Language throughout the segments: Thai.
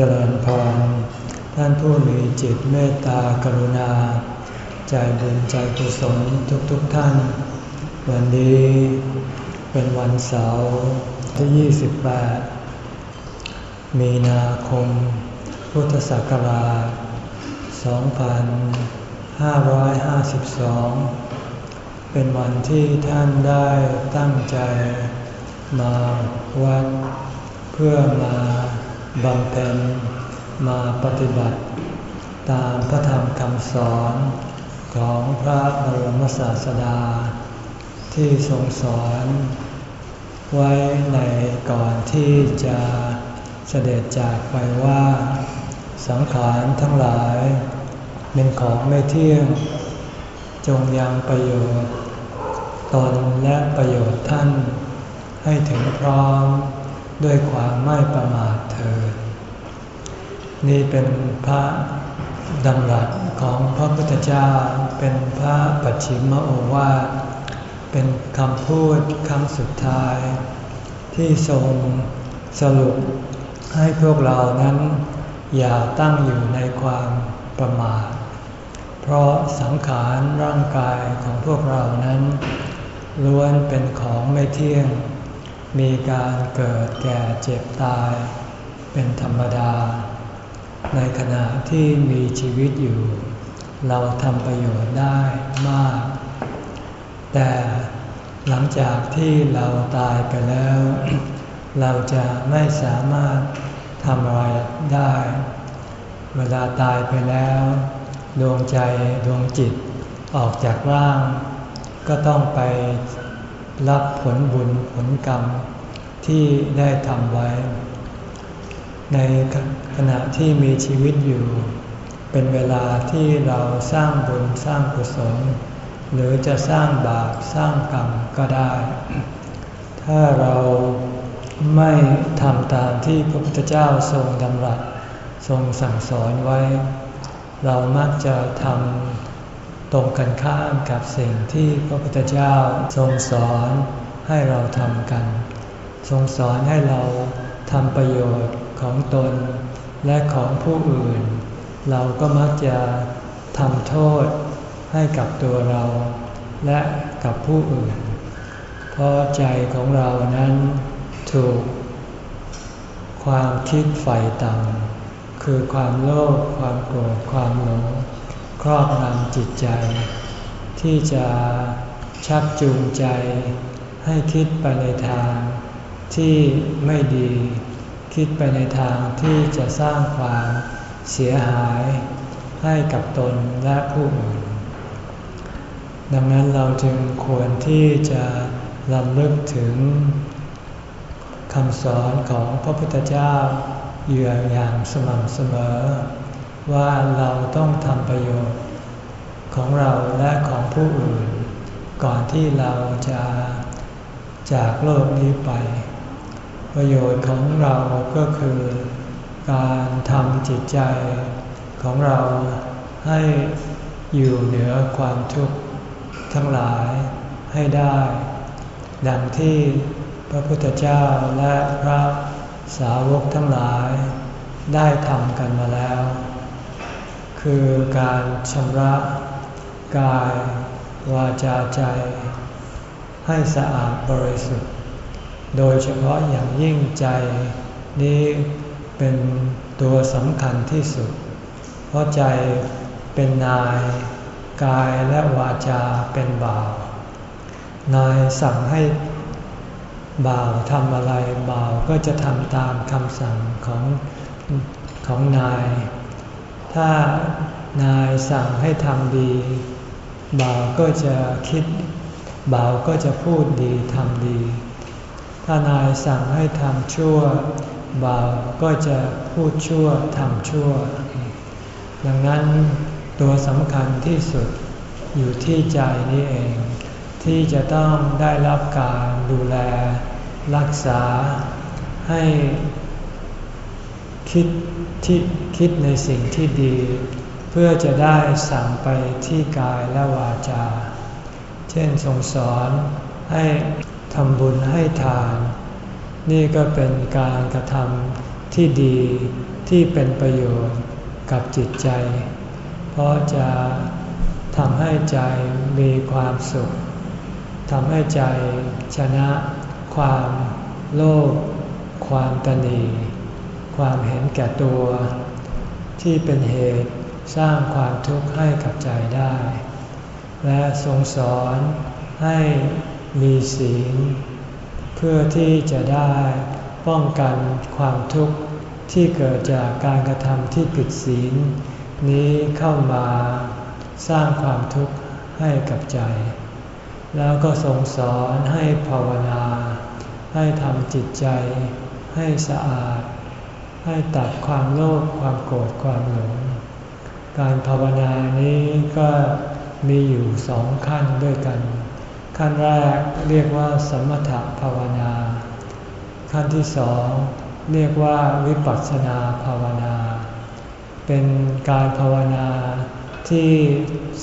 เจริญพร ท่านผู้มีจิตเมตตากรุณา ใจบุญใจกุศลทุกๆทท่าน วันนี้เป็นวันเสาร์ที่ 28 มีนาคม พุทธศักราช 2552 เป็นวันที่ท่านได้ตั้งใจมาวัดเพื่อมา บำเพ็ญมาปฏิบัติ ตามพระธรรมคำสอนของพระบรมศาสดา ที่ทรงสอนไว้ในก่อนที่จะเสด็จจากไปว่า สังขารทั้งหลาย เป็นของไม่เที่ยง จงยังประโยชน์ตนและประโยชน์ท่าน ให้ถึงพร้อมด้วยความไม่ประมาท นี่เป็นพระดำรัสของพระพุทธเจ้าเป็นพระปัจฉิมโอวาทเป็นคำพูดคำสุดท้าย ที่ทรงสรุปให้พวกเรานั้น อย่าตั้งอยู่ในความประมาท เพราะสังขารร่างกายของพวกเรานั้น ล้วนเป็นของไม่เที่ยง มีการเกิดแก่เจ็บตาย เป็นธรรมดา ในขณะที่มีชีวิตอยู่ เราทำประโยชน์ได้มาก แต่หลังจากที่เราตายไปแล้ว เราจะไม่สามารถทำอะไรได้ เวลาตายไปแล้ว ดวงใจดวงจิตออกจากร่าง ก็ต้องไปรับผลบุญผลกรรมที่ได้ทำไว้ ในขณะที่มีชีวิตอยู่ เป็นเวลาที่เราสร้างบุญสร้างกุศล หรือจะสร้างบาปสร้างกรรมก็ได้ ถ้าเราไม่ทำตามที่พระพุทธเจ้าทรงดำรัสทรงสั่งสอนไว้ เรามักจะทำตรงกันข้ามกับสิ่งที่พระพุทธเจ้าทรงสอนให้เราทำกัน ทรงสอนให้เราทำประโยชน์ ของตนและของผู้อื่น เราก็มักจะทำโทษให้กับตัวเราและกับผู้อื่น เพราะใจของเรานั้นถูก ความคิดใฝ่ต่ำคือความโลภความโกรธความหลงครอบงำจิตใจ ที่จะชักจูงใจให้คิดไปในทางที่ไม่ดี คิดไปในทางที่จะสร้างความเสียหายให้กับตนและผู้อื่น ดังนั้นเราจึงควรที่จะลำลึกถึงคำสอนของพระพุทธเจ้าอยู่อย่างสม่ำเสมอ ว่าเราต้องทำประโยชน์ของเราและของผู้อื่น ก่อนที่เราจะจากโลกนี้ไป ประโยชน์ของเราก็คือ การทำจิตใจของเราให้อยู่เหนือความทุกข์ทั้งหลายให้ได้ ดังที่พระพุทธเจ้าและพระสาวกทั้งหลายได้ทำกันมาแล้ว คือการชำระกายวาจาใจ ให้สะอาดบริสุทธิ์ โดยเฉพาะอย่างยิ่งใจนี้เป็นตัวสำคัญที่สุด เพราะใจเป็นนาย กายและวาจาเป็นบ่าว นายสั่งให้บ่าวทำอะไรบ่าวก็จะทำตามคำสั่งของของนาย ถ้านายสั่งให้ทำดี บ่าวก็จะคิด บ่าวก็จะพูดดีทำดี ถ้านายสั่งให้ทำชั่ว บ่าวก็จะพูดชั่วทำชั่ว ดังนั้นตัวสำคัญที่สุดอยู่ที่ใจนี้เอง ที่จะต้องได้รับการดูแล รักษาให้คิดที่คิดในสิ่งที่ดี เพื่อจะได้สั่งไปที่กายและวาจา เช่นทรงสอนให้ำบุญให้ทาน นี่ก็เป็นการกระทำที่ดีที่เป็นประโยชน์กับจิตใจ เพราะจะทำให้ใจมีความสุขทำให้ใจชนะความโลภความตนี ความเห็นแก่ตัว ที่เป็นเหตุสร้างความทุกข์ให้กับใจได้ และทรงสอนให้ มีศีล เพื่อที่จะได้ป้องกันความทุกข์ที่เกิดจากการกระทำที่ผิดศีล นี้เข้ามาสร้างความทุกข์ให้กับใจ แล้วก็ทรงสอนให้ภาวนา ให้ทำจิตใจ ให้สะอาด ให้ตัดความโลภความโกรธความหลง การภาวนานี้ก็มีอยู่สองขั้นด้วยกัน ขั้นแรกเรียกว่าสมถภาวนา ขั้นที่สองเรียกว่าวิปัสสนาภาวนา เป็นการภาวนาที่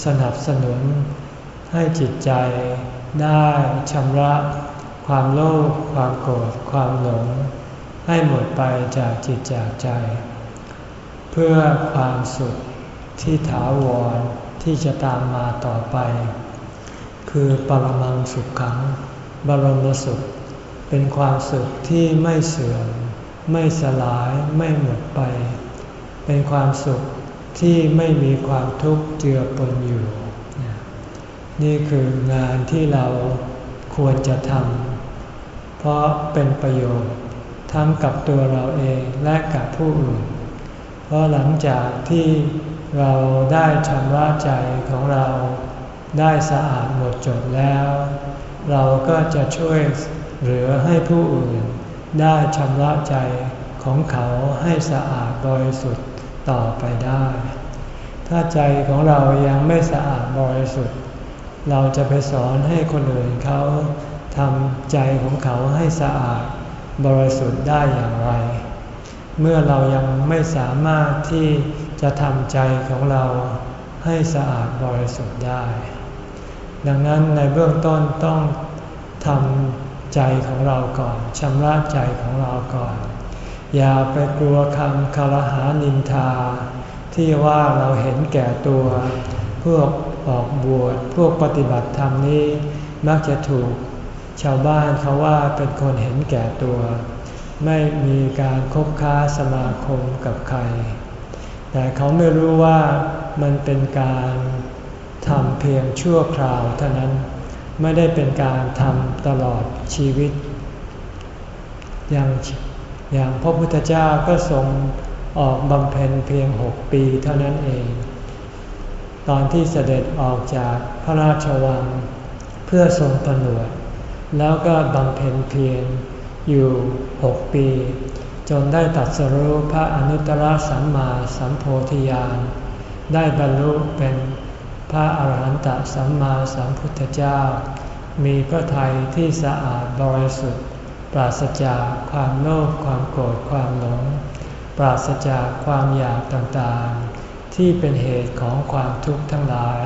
สนับสนุนให้จิตใจได้ชำระความโลภความโกรธความหลง ให้หมดไปจากจิตจากใจ เพื่อความสุขที่ถาวรที่จะตามมาต่อไป คือปรมังสุขขัง บรมสุข เป็นความสุขที่ไม่เสื่อม ไม่สลายไม่หมดไป เป็นความสุขที่ไม่มีความทุกข์เจือปนอยู่ นี่คืองานที่เราควรจะทำเพราะเป็นประโยชน์ทั้งกับตัวเราเองและกับผู้อื่น เพราะหลังจากที่เราได้ชำระใจของเรา ได้สะอาดหมดจดแล้ว เราก็จะช่วยเหลือให้ผู้อื่น ได้ชำระใจของเขาให้สะอาดบริสุทธิ์ต่อไปได้ ถ้าใจของเรายังไม่สะอาดบริสุทธิ์ เราจะไปสอนให้คนอื่นเขาทำใจของเขาให้สะอาดบริสุทธิ์ได้อย่างไร เมื่อเรายังไม่สามารถที่จะทำใจของเราให้สะอาดบริสุทธิ์ได้ ดังนั้นในเบื้องต้นต้องทำใจของเราก่อนชำระใจของเราก่อน อย่าไปกลัวคำคารหานินทา ที่ว่าเราเห็นแก่ตัว พวกออกบวชพวกปฏิบัติธรรมนี้มักจะถูกชาวบ้านเขาว่าเป็นคนเห็นแก่ตัว ไม่มีการคบค้าสมาคมกับใคร แต่เขาไม่รู้ว่ามันเป็นการ ทำเพียงชั่วคราวเท่านั้นไม่ได้เป็นการทำตลอดชีวิต อย่างอย่างพระพุทธเจ้าก็ทรงออกบำเพ็ญเพียงหกปีเท่านั้นเอง ตอนที่เสด็จออกจากพระราชวัง เพื่อทรงผนวด แล้วก็บำเพ็ญเพียงอยู่หกปี จนได้ตัดสรุปพระอนุตตรสัมมาสัมโพธิญาณได้บรรลุเป็น พระอาหารหันตสัมมาสัมพุทธเจ้า มีพระทัยที่สะอาดบริสุทธิ์ ปราศจากความโลภความโกรธความหลง ปราศจากความอยากต่างๆ ที่เป็นเหตุของความทุกข์ทั้งหลาย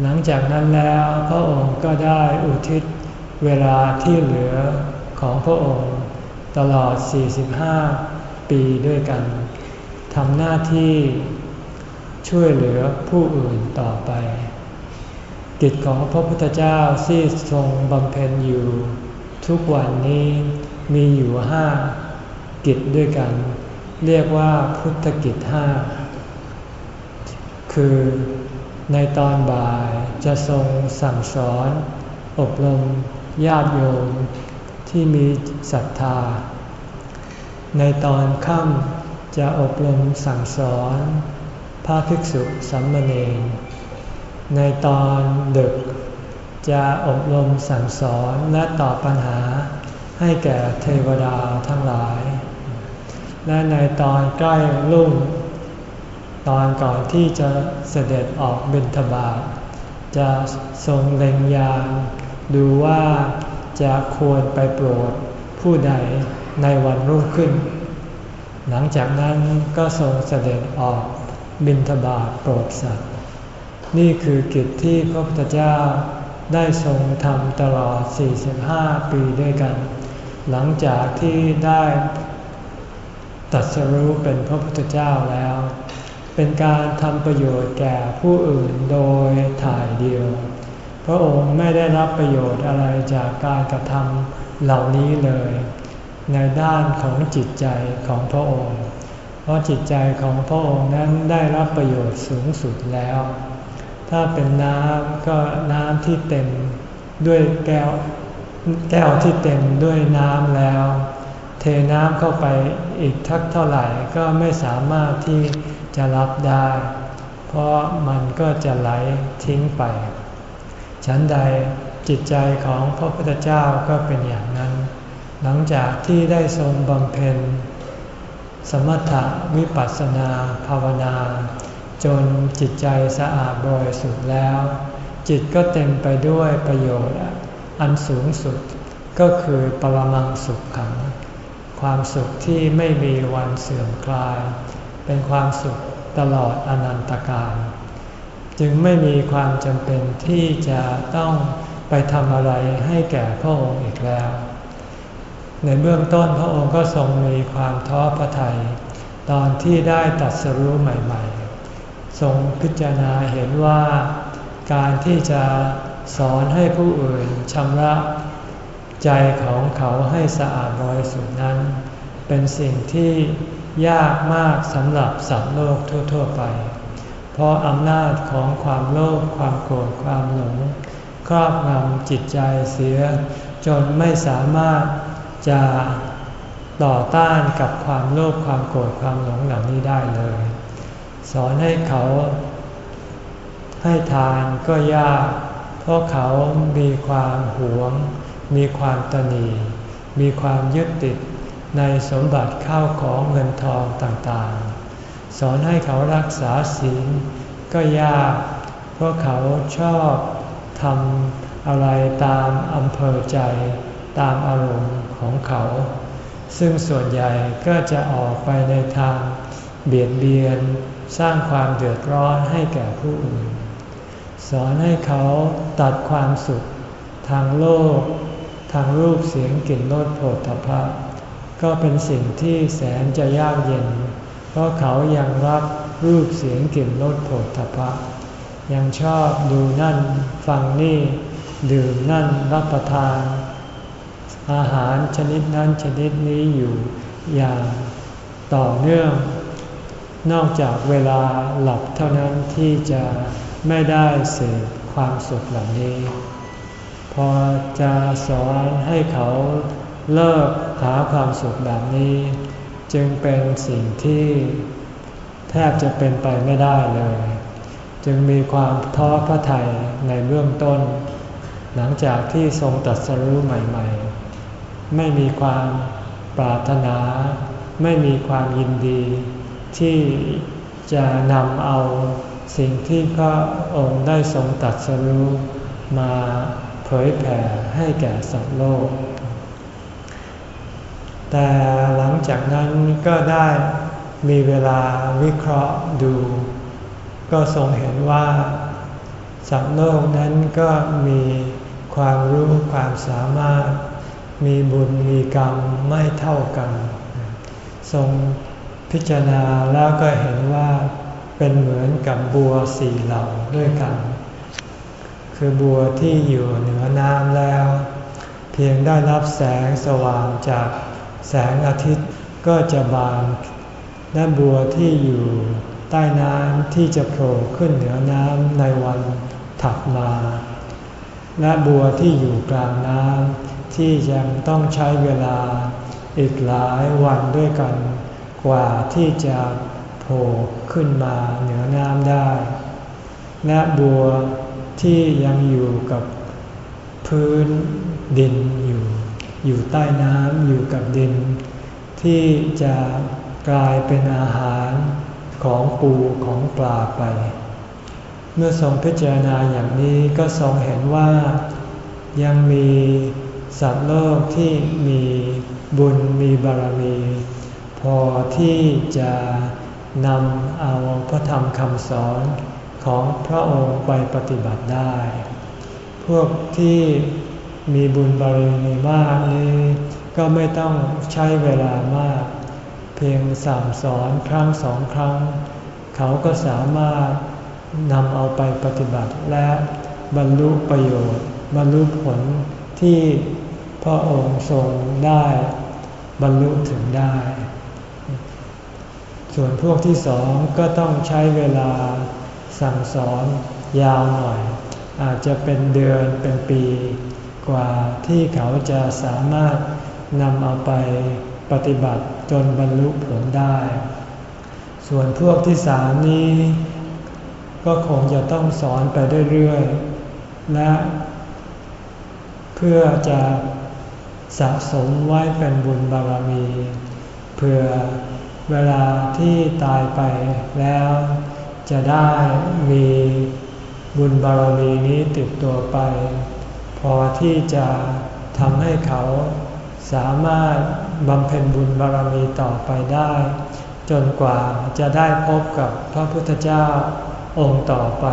หลังจากนั้นแล้วพระองค์ก็ได้อุทิศเวลาที่เหลือของพระองค์ ตลอด 45 ปีด้วยกันทำหน้าที่ ช่วยเหลือผู้อื่นต่อไป กิจของพระพุทธเจ้าที่ทรงบำเพ็ญอยู่ ทุกวันนี้มีอยู่ห้ากิจด้วยกัน เรียกว่าพุทธกิจห้าคือในตอนบ่ายจะทรงสั่งสอน อบรมญาติโยมที่มีศรัทธา ในตอนค่ำจะอบรมสั่งสอน พระภิกษุสัมมเนรในตอนดึกจะอบรมสั่งสอนและตอบปัญหาให้แก่เทวดาทั้งหลาย และในตอนใกล้รุ่ง ตอนก่อนที่จะเสด็จออกบิณฑบาตจะทรงเล็งยานดูว่าจะควรไปโปรดผู้ใดในวันรุ่งขึ้น หลังจากนั้นก็ทรงเสด็จออก บินทบาทโปรดสัตว์ นี่คือกิจที่พระพุทธเจ้าได้ทรงทำตลอด 45 ปีด้วยกัน หลังจากที่ได้ตรัสรู้เป็นพระพุทธเจ้าแล้ว เป็นการทำประโยชน์แก่ผู้อื่นโดยถ่ายเดียว พระองค์ไม่ได้รับประโยชน์อะไรจากการกระทำเหล่านี้เลย ในด้านของจิตใจของพระองค์ เพราะจิตใจของพระองค์นั้นได้รับประโยชน์สูงสุดแล้ว ถ้าเป็นน้ำก็น้ำที่เต็มด้วยแก้วแก้วที่เต็มด้วยน้ำแล้ว เทน้ำเข้าไปอีกทักเท่าไหร่ก็ไม่สามารถที่จะรับได้ เพราะมันก็จะไหลทิ้งไป ฉันใดจิตใจของพระพุทธเจ้าก็เป็นอย่างนั้น หลังจากที่ได้ทรงบำเพ็ญ สมถะวิปัสสนาภาวนา จนจิตใจสะอาดบริสุทธิ์แล้ว จิตก็เต็มไปด้วยประโยชน์อันสูงสุดก็คือปรมังสุขขัง ความสุขที่ไม่มีวันเสื่อมคลาย เป็นความสุขตลอดอนันตกาลจึงไม่มีความจำเป็นที่จะต้องไปทำอะไรให้แก่พระองค์อีกแล้ว ในเบื้องต้นพระองค์ก็ทรงมีความท้อพระทยัยตอนที่ได้ตัดสรู้ใหม่ๆ ทรงพิจารณาเห็นว่า การที่จะสอนให้ผู้อื่นชำระใจของเขาให้สะอาดบริสุทธิ์นั้น เป็นสิ่งที่ยากมากสำหรับสัตว์โลกทั่ว ๆ ไป เพราะอำนาจของความโลภความโกรธความหลงครอบงำจิตใจเสีย จนไม่สามารถ จะต่อต้านกับความโลภความโกรธความหลงเหล่านี้ได้เลย สอนให้เขาให้ทานก็ยาก เพราะเขามีความหวง มีความตนีมีความยึดติดในสมบัติข้าวของเงินทองต่างๆ สอนให้เขารักษาศีลก็ยาก เพราะเขาชอบทำอะไรตามอำเภอใจ ตามอารมณ์ของเขา ซึ่งส่วนใหญ่ก็จะออกไปในทางเบียดเบียนสร้างความเดือดร้อนให้แก่ผู้อื่น สอนให้เขาตัดความสุข ทางโลก ทางรูปเสียงกลิ่นรสโผฏฐัพะก็เป็นสิ่งที่แสนจะยากเย็น เพราะเขายังรับรูปเสียงกลิ่นรสโผฏฐัพพะ ยังชอบดูนั่นฟังนี่ ดื่มนั่นรับประทาน อาหารชนิดนั้นชนิดนี้อยู่อย่างต่อเนื่อง นอกจากเวลาหลับเท่านั้นที่จะไม่ได้เสพความสุขเหล่านี้ พอจะสอนให้เขาเลิกหาความสุขแบบนี้ จึงเป็นสิ่งที่แทบจะเป็นไปไม่ได้เลย จึงมีความท้อพระทัยในเบื้องต้น หลังจากที่ทรงตัดสรู้ใหม่ ๆ ไม่มีความปรารถนา ไม่มีความยินดี ที่จะนำเอาสิ่งที่พระองค์ได้ทรงตัดสรู้มาเผยแผ่ให้แก่สัตว์โลก แต่หลังจากนั้นก็ได้มีเวลาวิเคราะห์ดู ก็ทรงเห็นว่าสัตว์โลกนั้นก็มีความรู้ความสามารถ มีบุญมีกรรมไม่เท่ากัน ทรงพิจารณาแล้วก็เห็นว่าเป็นเหมือนกับบัวสี่เหล่าด้วยกัน คือบัวที่อยู่เหนือน้ำแล้ว เพียงได้รับแสงสว่างจากแสงอาทิตย์ก็จะบานและบัวที่อยู่ใต้น้ำที่จะโผล่ขึ้นเหนือน้ำในวันถัดมา และบัวที่อยู่กลางน้ำ ที่ยังต้องใช้เวลาอีกหลายวันด้วยกัน กว่าที่จะโผล่ขึ้นมาเหนือน้ำได้ และบัวที่ยังอยู่กับพื้นดินอยู่อยู่ใต้น้ำอยู่กับดิน ที่จะกลายเป็นอาหารของปูของปลาไป เมื่อทรงพิจารณาอย่างนี้ก็ทรงเห็นว่ายังมี สัตว์โลกที่มีบุญมีบารมี พอที่จะนำเอาพระธรรมคำสอนของพระองค์ไปปฏิบัติได้ พวกที่มีบุญบารมีมากนี้ก็ไม่ต้องใช้เวลามาก เพียงสั่งสอนครั้งสองครั้ง เขาก็สามารถนำเอาไปปฏิบัติและบรรลุประโยชน์ บรรลุผลที่ พระองค์ทรงได้บรรลุถึงได้ ส่วนพวกที่สองก็ต้องใช้เวลาสั่งสอนยาวหน่อย อาจจะเป็นเดือนเป็นปีกว่าที่เขาจะสามารถนำเอาไปปฏิบัติจนบรรลุผลได้ ส่วนพวกที่สามนี้ ก็คงจะต้องสอนไปเรื่อยๆและเพื่อจะ สะสมไว้เป็นบุญบารมี เพื่อเวลาที่ตายไปแล้ว จะได้มีบุญบารมีนี้ติดตัวไป พอที่จะทำให้เขาสามารถบำเพ็ญบุญบารมีต่อไปได้ จนกว่าจะได้พบกับพระพุทธเจ้าองค์ต่อไป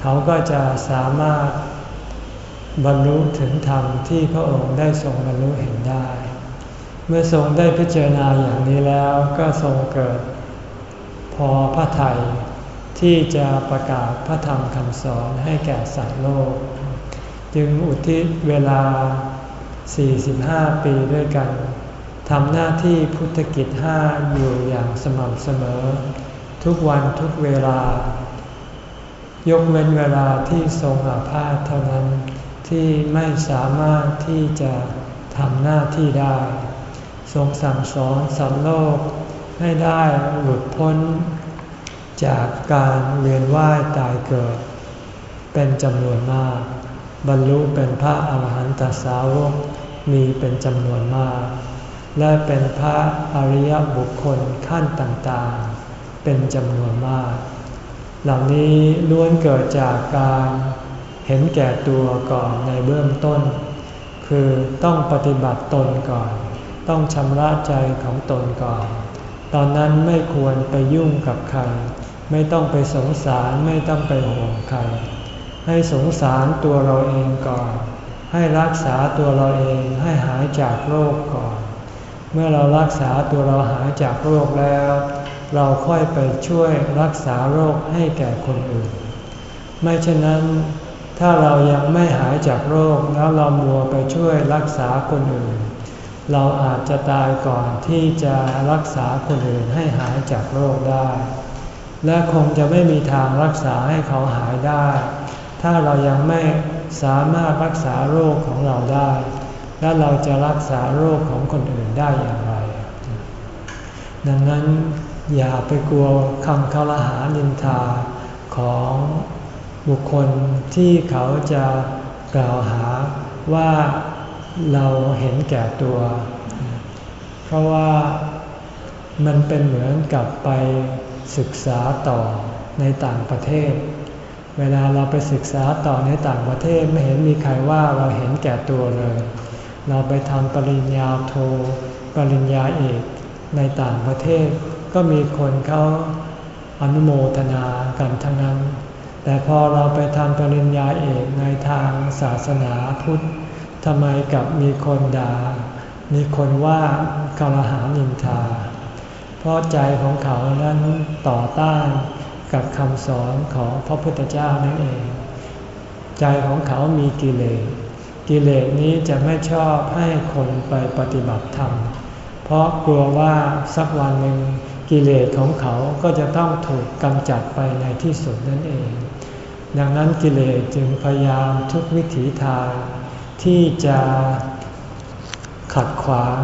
เขาก็จะสามารถ บรรลุถึงธรรมที่พระองค์ได้ทรงบรรลุเห็นได้ เมื่อทรงได้พิจารณาอย่างนี้แล้วก็ทรงเกิด พอพระทัยที่จะประกาศพระธรรมคำสอนให้แก่สัตว์โลก จึงอุทิศเวลา 45 ปีด้วยกันทำหน้าที่พุทธกิจห้าอยู่อย่างสม่ำเสมอ ทุกวันทุกเวลา ยกเว้นเวลาที่ทรงอาพาธเท่านั้น ที่ไม่สามารถที่จะทำหน้าที่ได้ ทรงสั่งสอนสัตว์โลกให้ได้หลุดพ้น จากการเวียนว่ายตายเกิด เป็นจำนวนมาก บรรลุเป็นพระอาหารหันตสาวกมีเป็นจำนวนมาก และเป็นพระอริยบุคคลขั้นต่างๆ เป็นจำนวนมาก เหล่านี้ล้วนเกิดจากการ เห็นแก่ตัวก่อนในเบื้องต้น คือต้องปฏิบัติตนก่อน ต้องชำระใจของตนก่อน ตอนนั้นไม่ควรไปยุ่งกับใคร ไม่ต้องไปสงสารไม่ต้องไปห่วงใคร ให้สงสารตัวเราเองก่อน ให้รักษาตัวเราเองให้หายจากโรคก่อน เมื่อเรารักษาตัวเราหายจากโรคแล้ว เราค่อยไปช่วยรักษาโรคให้แก่คนอื่น ไม่เช่นนั้น ถ้าเรายังไม่หายจากโรคแล้วเรามัวไปช่วยรักษาคนอื่น เราอาจจะตายก่อนที่จะรักษาคนอื่นให้หายจากโรคได้ และคงจะไม่มีทางรักษาให้เขาหายได้ ถ้าเรายังไม่สามารถรักษาโรคของเราได้ และเราจะรักษาโรคของคนอื่นได้อย่างไร ดังนั้นอย่าไปกลัวคำคารหานินทาของ บุคคลที่เขาจะกล่าวหาว่าเราเห็นแก่ตัว เพราะว่ามันเป็นเหมือนกับไปศึกษาต่อในต่างประเทศ เวลาเราไปศึกษาต่อในต่างประเทศไม่เห็นมีใครว่าเราเห็นแก่ตัวเลย เราไปทำปริญญาโท ปริญญาเอกในต่างประเทศ ก็มีคนเขาอนุโมทนากันทั้งนั้น แต่พอเราไปทำปริญญาเอกในทางศาสนาพุทธทำไมกับมีคนด่า มีคนว่ากาลหานินทา เพราะใจของเขานั้นต่อต้านกับคำสอนของพระพุทธเจ้านั่นเอง ใจของเขามีกิเลส กิเลสนี้จะไม่ชอบให้คนไปปฏิบัติธรรม เพราะกลัวว่าสักวันหนึ่ง กิเลสของเขาก็จะต้องถูกกำจัดไปในที่สุดนั่นเอง ดังนั้นกิเลสจึงพยายามทุกวิถีทาง ที่จะขัดขวาง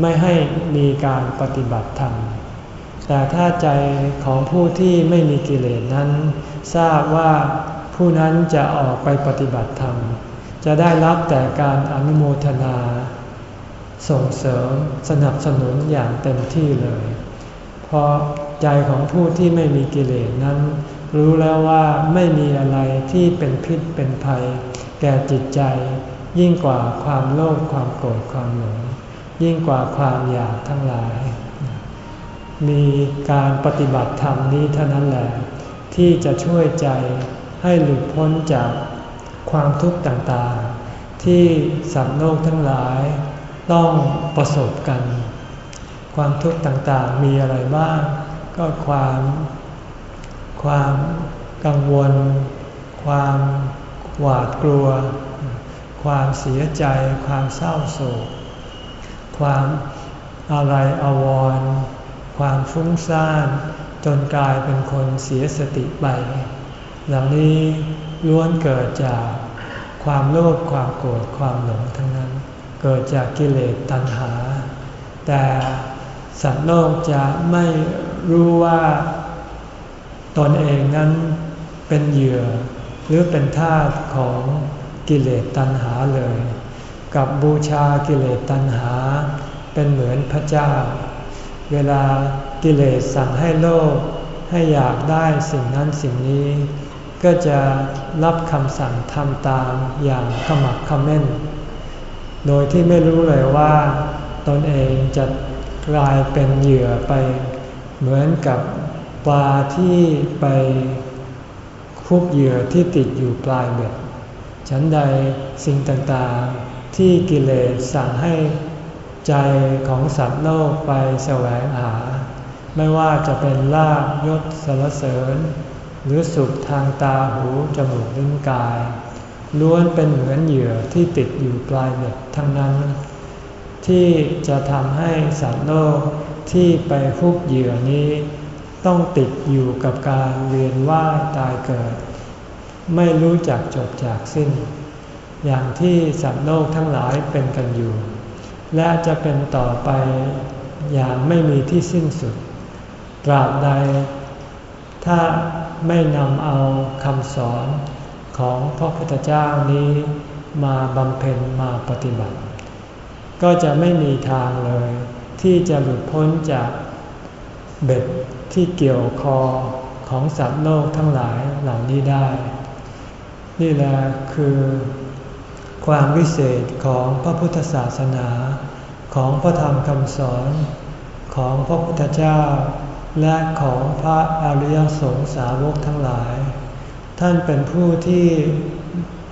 ไม่ให้มีการปฏิบัติธรรม แต่ถ้าใจของผู้ที่ไม่มีกิเลสนั้น ทราบว่าผู้นั้นจะออกไปปฏิบัติธรรม จะได้รับแต่การอนุโมทนา ส่งเสริมสนับสนุนอย่างเต็มที่เลย เพราะใจของผู้ที่ไม่มีกิเลสนั้น รู้แล้วว่าไม่มีอะไรที่เป็นพิษเป็นภัย แก่จิตใจ ยิ่งกว่าความโลภความโกรธความหลงยิ่งกว่าความอยากทั้งหลาย มีการปฏิบัติธรรมนี้เท่านั้นแหละ ที่จะช่วยใจให้หลุดพ้นจากความทุกข์ต่างๆ ที่สัตว์โลกทั้งหลายต้องประสบกัน ความทุกข์ต่างๆมีอะไรบ้าง ก็ความ ความกังวล ความหวาดกลัว ความเสียใจ ความเศร้าโศก ความอะไรอาวร ความฟุ้งซ่านจนกลายเป็นคนเสียสติไป เหล่านี้ล้วนเกิดจากความโลภความโกรธความหลงทั้งนั้น เกิดจากกิเลสตัณหา แต่ สัตว์โลกจะไม่รู้ว่าตนเองนั้นเป็นเหยื่อ หรือเป็นทาสของกิเลสตัณหาเลย กับบูชากิเลสตัณหา เป็นเหมือนพระเจ้า เวลากิเลสสั่งให้โลภให้อยากได้สิ่งนั้นสิ่งนี้ ก็จะรับคำสั่งทำตามอย่างขมักขม้น โดยที่ไม่รู้เลยว่า ตนเองจะ กลายเป็นเหยื่อไป เหมือนกับปลาที่ไปคุกเหยื่อที่ติดอยู่ปลายเบ็ดฉันใดสิ่งต่างๆ ที่กิเลสสั่งให้ใจของสัตว์โลกไปแสวงหา ไม่ว่าจะเป็นลาบยศสรเสริญ หรือสุขทางตาหูจมูกลิ้นกาย ล้วนเป็นเหมือนเหยื่อที่ติดอยู่ปลายเบ็ดทั้งนั้น ที่จะทำให้สัตว์โลกที่ไปพุกเหยื่อนี้ ต้องติดอยู่กับการเวียนว่ายตายเกิด ไม่รู้จักจบจากสิ้น อย่างที่สัตว์โลกทั้งหลายเป็นกันอยู่ และจะเป็นต่อไปอย่างไม่มีที่สิ้นสุด ตราบใด ถ้าไม่นำเอาคำสอนของพระพุทธเจ้านี้มาบำเพ็ญมาปฏิบัติ ก็จะไม่มีทางเลย ที่จะหลุดพ้นจากเบ็ดที่เกี่ยวคอของสัตว์โลกทั้งหลายเหล่านี้ได้ นี่แหละคือความวิเศษของพระพุทธศาสนา ของพระธรรมคำสอนของพระพุทธเจ้า และของพระอริยสงสาวกทั้งหลาย ท่านเป็นผู้ที่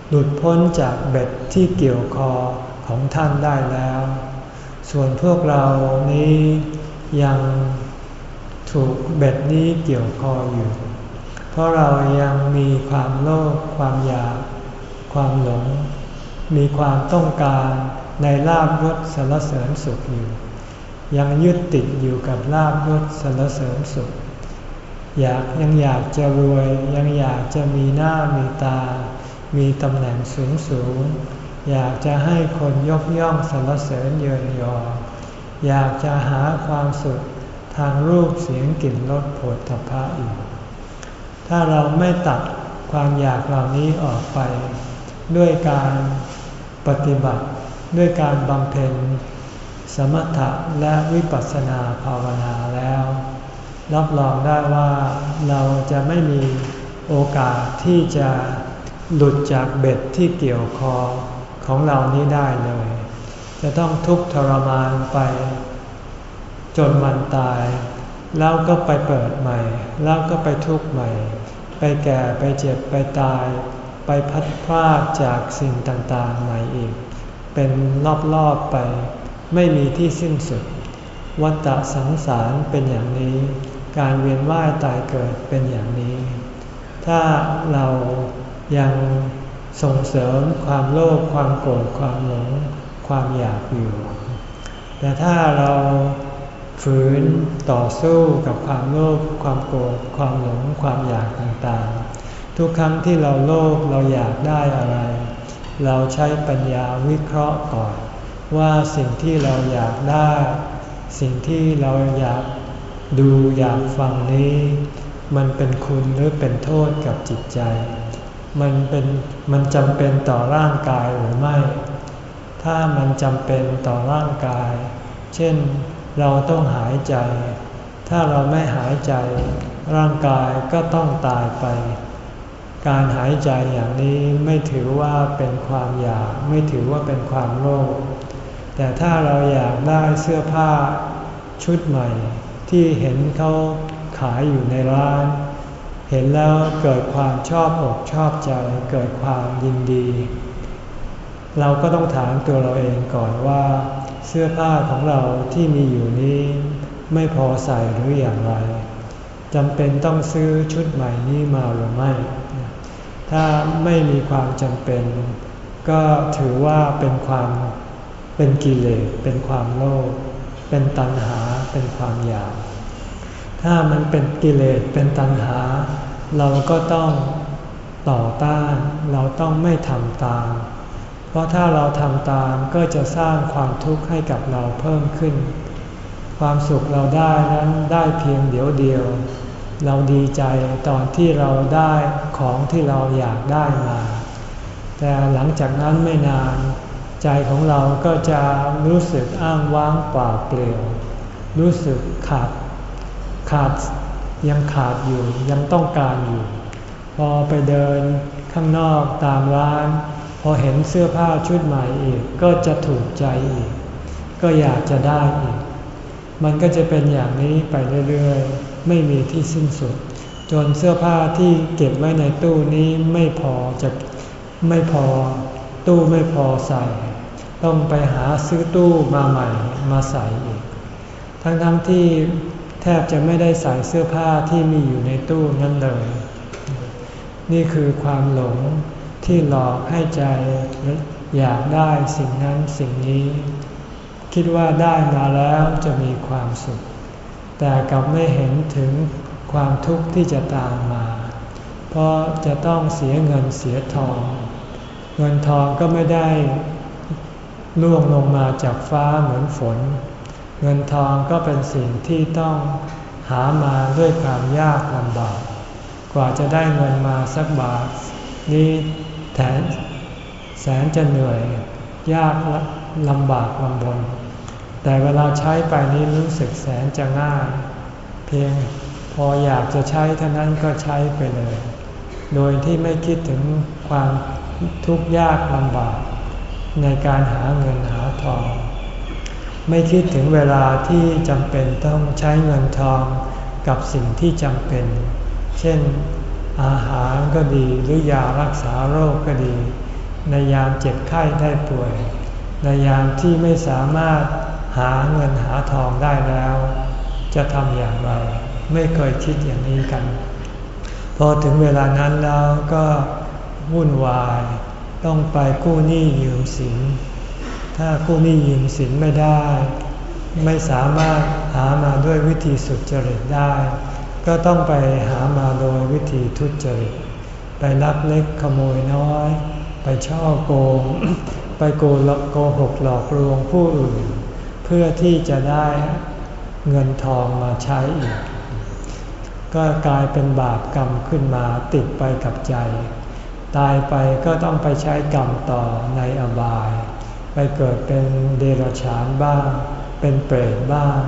หลุดพ้นจากเบ็ดที่เกี่ยวคอ ของท่านได้แล้ว ส่วนพวกเรานี้ยังถูกเบ็ดนี้เกี่ยวคออยู่ เพราะเรายังมีความโลภความอยาก ความหลง มีความต้องการในลาบยศสารเสริญสุขอยู่ ยังยึดติดอยู่กับลาบยศสารเสริญสุข อยากยังอยากจะรวย ยังอยากจะมีหน้ามีตา มีตำแหน่งสูงสูง อยากจะให้คนยกย่องสรรเสริญเยินยอ อยากจะหาความสุขทางรูปเสียงกลิ่นรสผลตภะอยู่ ถ้าเราไม่ตัดความอยากเหล่านี้ออกไป ด้วยการปฏิบัติด้วยการบำเพ็ญสมถะและวิปัสสนาภาวนาแล้ว รับรองได้ว่าเราจะไม่มีโอกาสที่จะหลุดจากเบ็ดที่เกี่ยวคอ ของเรานี้ได้เลย จะต้องทุกข์ทรมานไป จนมันตาย แล้วก็ไปเปิดใหม่ แล้วก็ไปทุกข์ใหม่ ไปแก่ไปเจ็บไปตาย ไปพัดพลาดจากสิ่งต่างๆใหม่อีก เป็นรอบๆไป ไม่มีที่สิ้นสุด วัฏสังสารเป็นอย่างนี้ การเวียนว่ายตายเกิดเป็นอย่างนี้ ถ้าเรายัง ส่งเสริมความโลภความโกรธความหลงความอยากอยู่ แต่ถ้าเราฝืนต่อสู้กับความโลภความโกรธความหลงความอยากต่างๆ ทุกครั้งที่เราโลภเราอยากได้อะไร เราใช้ปัญญาวิเคราะห์ก่อน ว่าสิ่งที่เราอยากได้ สิ่งที่เราอยากดูอยากฟังนี้ มันเป็นคุณหรือเป็นโทษกับจิตใจ มันเป็นมันจำเป็นต่อร่างกายหรือไม่ ถ้ามันจำเป็นต่อร่างกาย เช่นเราต้องหายใจ ถ้าเราไม่หายใจ ร่างกายก็ต้องตายไป การหายใจอย่างนี้ไม่ถือว่าเป็นความอยาก ไม่ถือว่าเป็นความโลภแต่ถ้าเราอยากได้เสื้อผ้าชุดใหม่ ที่เห็นเขาขายอยู่ในร้าน เห็นแล้วเกิดความชอบอกชอบใจ เกิดความยินดี เราก็ต้องถามตัวเราเองก่อนว่า เสื้อผ้าของเราที่มีอยู่นี้ ไม่พอใส่หรืออย่างไรจำเป็นต้องซื้อชุดใหม่นี้มาหรือไม่ ถ้าไม่มีความจำเป็น ก็ถือว่าเป็นความเป็นกิเลสเป็นความโลภเป็นตัณหาเป็นความอยากถ้ามันเป็นกิเลสเป็นตัณหา เราก็ต้องต่อต้าน เราต้องไม่ทำตาม เพราะถ้าเราทำตามก็จะสร้างความทุกข์ให้กับเราเพิ่มขึ้น ความสุขเราได้นั้นได้เพียงเดียวเดียว เราดีใจตอนที่เราได้ของที่เราอยากได้มา แต่หลังจากนั้นไม่นาน ใจของเราก็จะรู้สึกอ้างว้างเปล่าเปลี่ยว รู้สึกขาดขาด ยังขาดอยู่ยังต้องการอยู่ พอไปเดินข้างนอกตามร้าน พอเห็นเสื้อผ้าชุดใหม่อีก ก็จะถูกใจอีก ก็อยากจะได้อีก มันก็จะเป็นอย่างนี้ไปเรื่อยๆ ไม่มีที่สิ้นสุด จนเสื้อผ้าที่เก็บไว้ในตู้นี้ไม่พอจะไม่พอ ตู้ไม่พอใส่ ต้องไปหาซื้อตู้มาใหม่มาใส่อีก ทั้งๆทที่ แทบจะไม่ได้ใส่เสื้อผ้าที่มีอยู่ในตู้นั้นเลย นี่คือความหลงที่หลอกให้ใจอยากได้สิ่งนั้นสิ่งนี้ คิดว่าได้มาแล้วจะมีความสุข แต่กลับไม่เห็นถึงความทุกข์ที่จะตามมา เพราะจะต้องเสียเงินเสียทอง เงินทองก็ไม่ได้ล่วงลงมาจากฟ้าเหมือนฝน เงินทองก็เป็นสิ่งที่ต้องหามาด้วยความยากลำบาก กว่าจะได้เงินมาสักบาท นี้แทนแสนจะเหนื่อย ยากลำบากลำบน แต่เวลาใช้ไปนี้รู้สึกแสนจะง่าย เพียงพออยากจะใช้เท่านั้นก็ใช้ไปเลย โดยที่ไม่คิดถึงความทุกข์ยากลำบาก ในการหาเงินหาทอง ไม่คิดถึงเวลาที่จำเป็นต้องใช้เงินทองกับสิ่งที่จำเป็น เช่นอาหารก็ดีหรือยารักษาโรคก็ดี ในยามเจ็บไข้ได้ป่วย ในยามที่ไม่สามารถหาเงินหาทองได้แล้ว จะทำอย่างไรไม่เคยคิดอย่างนี้กัน พอถึงเวลานั้นแล้วก็วุ่นวาย ต้องไปกู้หนี้ยืมสิน ถ้ากู้นี้ยืมสินไม่ได้ ไม่สามารถหามาด้วยวิธีสุจริตได้ ก็ต้องไปหามาโดยวิธีทุจริต ไปลักเล็กขโมยน้อย ไปช่อโกง ไปโกโกหกหลอกลวงผู้อื่น เพื่อที่จะได้เงินทองมาใช้อีก ก็กลายเป็นบาปกรรมขึ้นมาติดไปกับใจ ตายไปก็ต้องไปใช้กรรมต่อในอบาย ไปเกิดเป็นเดรัจฉานบ้าง เป็นเปรตบ้าง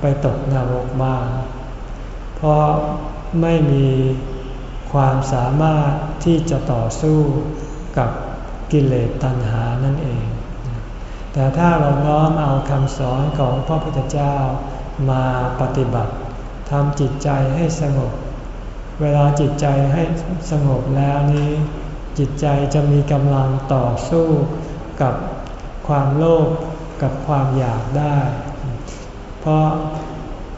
ไปตกนรกบ้าง เพราะไม่มีความสามารถที่จะต่อสู้กับกิเลสตัณหานั่นเอง แต่ถ้าเราน้อมเอาคำสอนของพระพุทธเจ้ามาปฏิบัติทำจิตใจให้สงบ เวลาจิตใจให้สงบแล้วนี้ จิตใจจะมีกำลังต่อสู้กับ ความโลภกับความอยากได้ เพราะ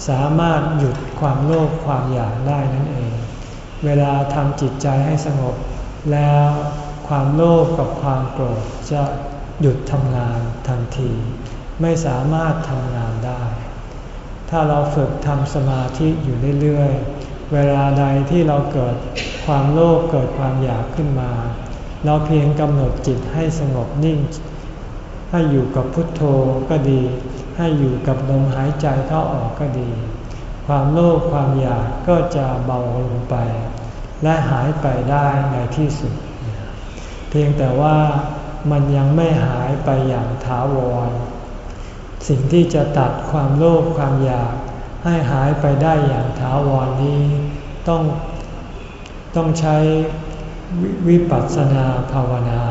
สามารถหยุดความโลภความอยากได้นั่นเอง เวลาทำจิตใจให้สงบ แล้วความโลภกับความโกรธจะหยุดทำงานทันที ไม่สามารถทำงานได้ ถ้าเราฝึกทำสมาธิอยู่เรื่อยๆ เวลาใดที่เราเกิดความโลภเกิดความอยากขึ้นมา เราเพียงกำหนดจิตให้สงบนิ่ง ให้อยู่กับพุทโธก็ดี ให้อยู่กับลมหายใจเข้าออกก็ดี ความโลภความอยากก็จะเบาลงไป และหายไปได้ในที่สุด เพียงแต่ว่ามันยังไม่หายไปอย่างถาวร สิ่งที่จะตัดความโลภความอยากให้หายไปได้อย่างถาวรนี้ ต้องต้องใช้วิปัสสนาภาวนา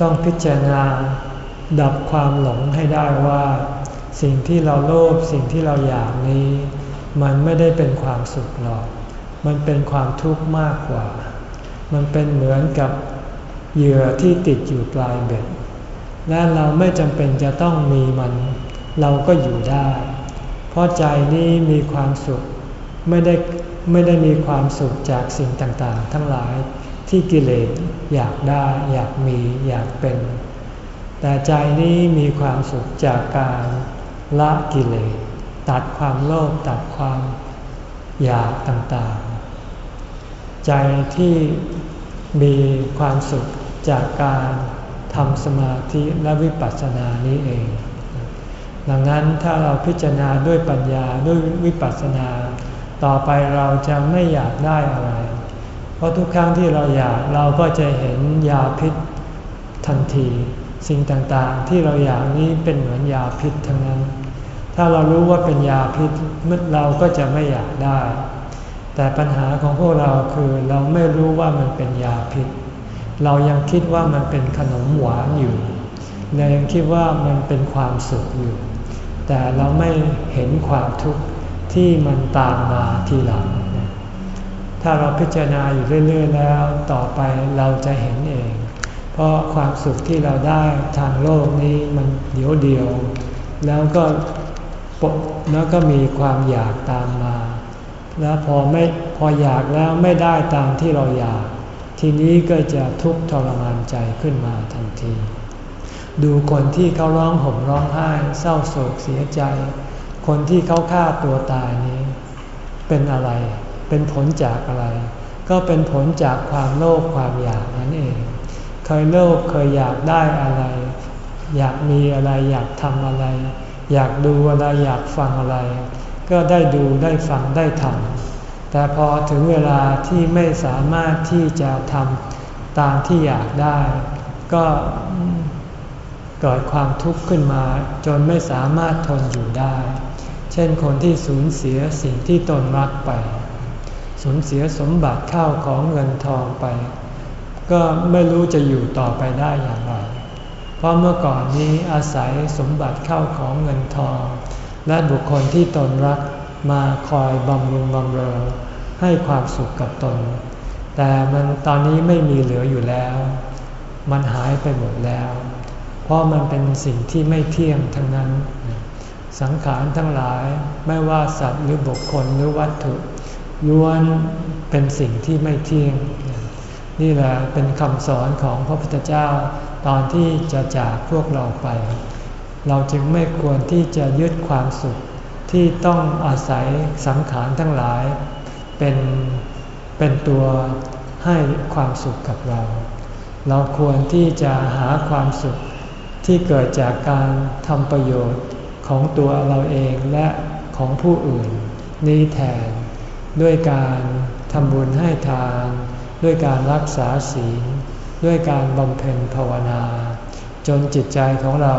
ต้องพิจารณา ดับความหลงให้ได้ว่า สิ่งที่เราโลภสิ่งที่เราอยากนี้ มันไม่ได้เป็นความสุขหรอก มันเป็นความทุกข์มากกว่า มันเป็นเหมือนกับเหยื่อที่ติดอยู่ปลายเบ็ด และเราไม่จำเป็นจะต้องมีมัน เราก็อยู่ได้ เพราะใจนี้มีความสุขไม่ได้ไม่ได้มีความสุขจากสิ่งต่างๆ ทั้งหลายที่กิเลสอยากได้อยากมีอยากเป็น แต่ใจนี้มีความสุขจากการละกิเลสตัดความโลภตัดความอยากต่างๆ ใจที่มีความสุขจากการทำสมาธิและวิปัสสนานี้เอง ดังนั้นถ้าเราพิจารณาด้วยปัญญาด้วยวิปัสสนา ต่อไปเราจะไม่อยากได้อะไร เพราะทุกครั้งที่เราอยากเราก็จะเห็นยาพิษทันที สิ่งต่างๆ ที่เราอยากนี้เป็นเหมือนยาพิษทั้งนั้น ถ้าเรารู้ว่าเป็นยาพิษเราก็จะไม่อยากได้ แต่ปัญหาของพวกเราคือเราไม่รู้ว่ามันเป็นยาพิษ เรายังคิดว่ามันเป็นขนมหวานอยู่เรายังคิดว่ามันเป็นความสุขอยู่ แต่เราไม่เห็นความทุกข์ที่มันตามมาทีหลัง ถ้าเราพิจารณาอยู่เรื่อยๆแล้ว ต่อไปเราจะเห็นเอง เพราะความสุขที่เราได้ทางโลกนี้มันเดียวเดียว แล้วก็แล้วก็มีความอยากตามมา แล้วพอไม่พออยากแล้วไม่ได้ตามที่เราอยาก ทีนี้ก็จะทุกข์ทรมานใจขึ้นมาทันที ดูคนที่เขาร้องห่มร้องไห้ เศร้าโศกเสียใจ คนที่เขาฆ่าตัวตายนี้ เป็นอะไร เป็นผลจากอะไร ก็เป็นผลจากความโลภความอยากนั่นเอง เคยโลภเคยอยากได้อะไร อยากมีอะไรอยากทำอะไร อยากดูอะไรอยากฟังอะไร ก็ได้ดูได้ฟังได้ทำแต่พอถึงเวลาที่ไม่สามารถที่จะทำตามที่อยากได้ ก็เกิดความทุกข์ขึ้นมา จนไม่สามารถทนอยู่ได้ เช่นคนที่สูญเสียสิ่งที่ตนรักไป สูญเสียสมบัติเข้าของเงินทองไป ก็ไม่รู้จะอยู่ต่อไปได้อย่างไร เพราะเมื่อก่อนนี้อาศัยสมบัติเข้าของเงินทอง และบุคคลที่ตนรักมาคอยบำรุงบำเรอให้ความสุขกับตน แต่มันตอนนี้ไม่มีเหลืออยู่แล้ว มันหายไปหมดแล้ว เพราะมันเป็นสิ่งที่ไม่เที่ยงทั้งนั้น สังขารทั้งหลายไม่ว่าสัตว์หรือบุคคลหรือวัตถุล้วนเป็นสิ่งที่ไม่เที่ยง นี่แหละเป็นคำสอนของพระพุทธเจ้าตอนที่จะจากพวกเราไป เราจึงไม่ควรที่จะยึดความสุขที่ต้องอาศัยสังขารทั้งหลาย เป็นเป็นตัวให้ความสุขกับเรา เราควรที่จะหาความสุขที่เกิดจากการทำประโยชน์ของตัวเราเองและของผู้อื่น นี้แทน ด้วยการทำบุญให้ทาน ด้วยการรักษาศีล ด้วยการบำเพ็ญภาวนา จนจิตใจของเรา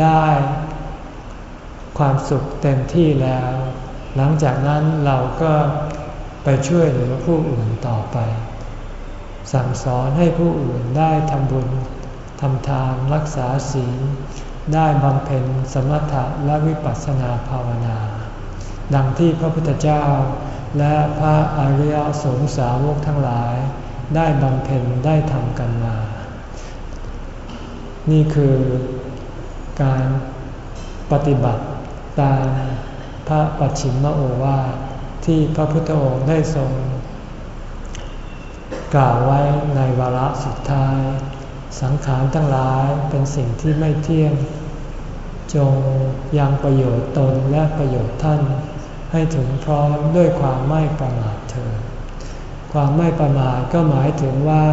ได้ความสุขเต็มที่แล้ว หลังจากนั้นเราก็ไปช่วยเหลือผู้อื่นต่อไป สั่งสอนให้ผู้อื่นได้ทำบุญทำทานรักษาศีล ได้บำเพ็ญสมถะและวิปัสสนาภาวนา ดังที่พระพุทธเจ้า และพระอริยสงสาวกทั้งหลายได้บำเพ็ญได้ทำกันมา นี่คือการปฏิบัติตามพระปัจฉิมโอวาทที่พระพุทธองค์ได้ทรง กล่าวไว้ในวาระสุดท้าย สังขารทั้งหลายเป็นสิ่งที่ไม่เที่ยง จงยังประโยชน์ตนและประโยชน์ท่าน ให้ถึงพร้อมด้วยความไม่ประมาทเถิดความไม่ประมาทก็หมายถึงว่า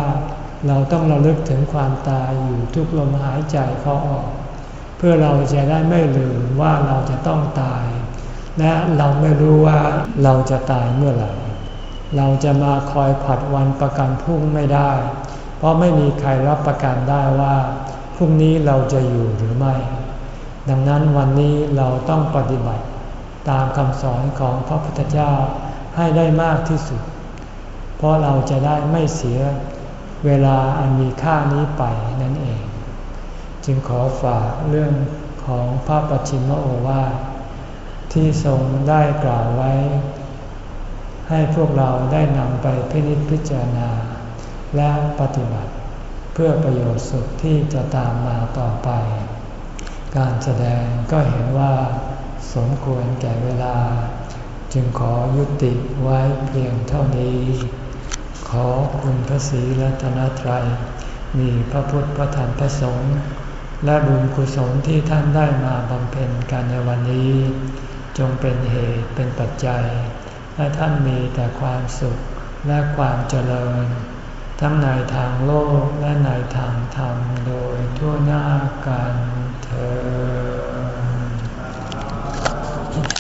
เราต้องระลึกถึงความตายอยู่ทุกลมหายใจเข้าออก เพื่อเราจะได้ไม่ลืมว่าเราจะต้องตาย และเราไม่รู้ว่าเราจะตายเมื่อไหร่เราจะมาคอยผัดวันประกันพรุ่งไม่ได้ เพราะไม่มีใครรับประกันได้ว่าพรุ่งนี้เราจะอยู่หรือไม่ ดังนั้นวันนี้เราต้องปฏิบัติ ตามคำสอนของพระพุทธเจ้าให้ได้มากที่สุด เพราะเราจะได้ไม่เสียเวลาอันมีค่านี้ไปนั่นเอง จึงขอฝากเรื่องของพระปชิมโอวาทที่ทรงได้กล่าวไว้ ให้พวกเราได้นำไปพินิจพิจารณา และปฏิบัติ เพื่อประโยชน์สุขที่จะตามมาต่อไป การแสดงก็เห็นว่า สมควรแก่เวลา จึงขอยุติไว้เพียงเท่านี้ ขอคุณพระศรีรัตนตรัย มีพระพุทธพระธรรมพระสงฆ์และบุญกุศลที่ท่านได้มาบำเพ็ญกันในวันนี้ จงเป็นเหตุเป็นปัจจัยให้ท่านมีแต่ความสุขและความเจริญ ทั้งในทางโลกและในทางธรรมโดยทั่วหน้ากันเธอ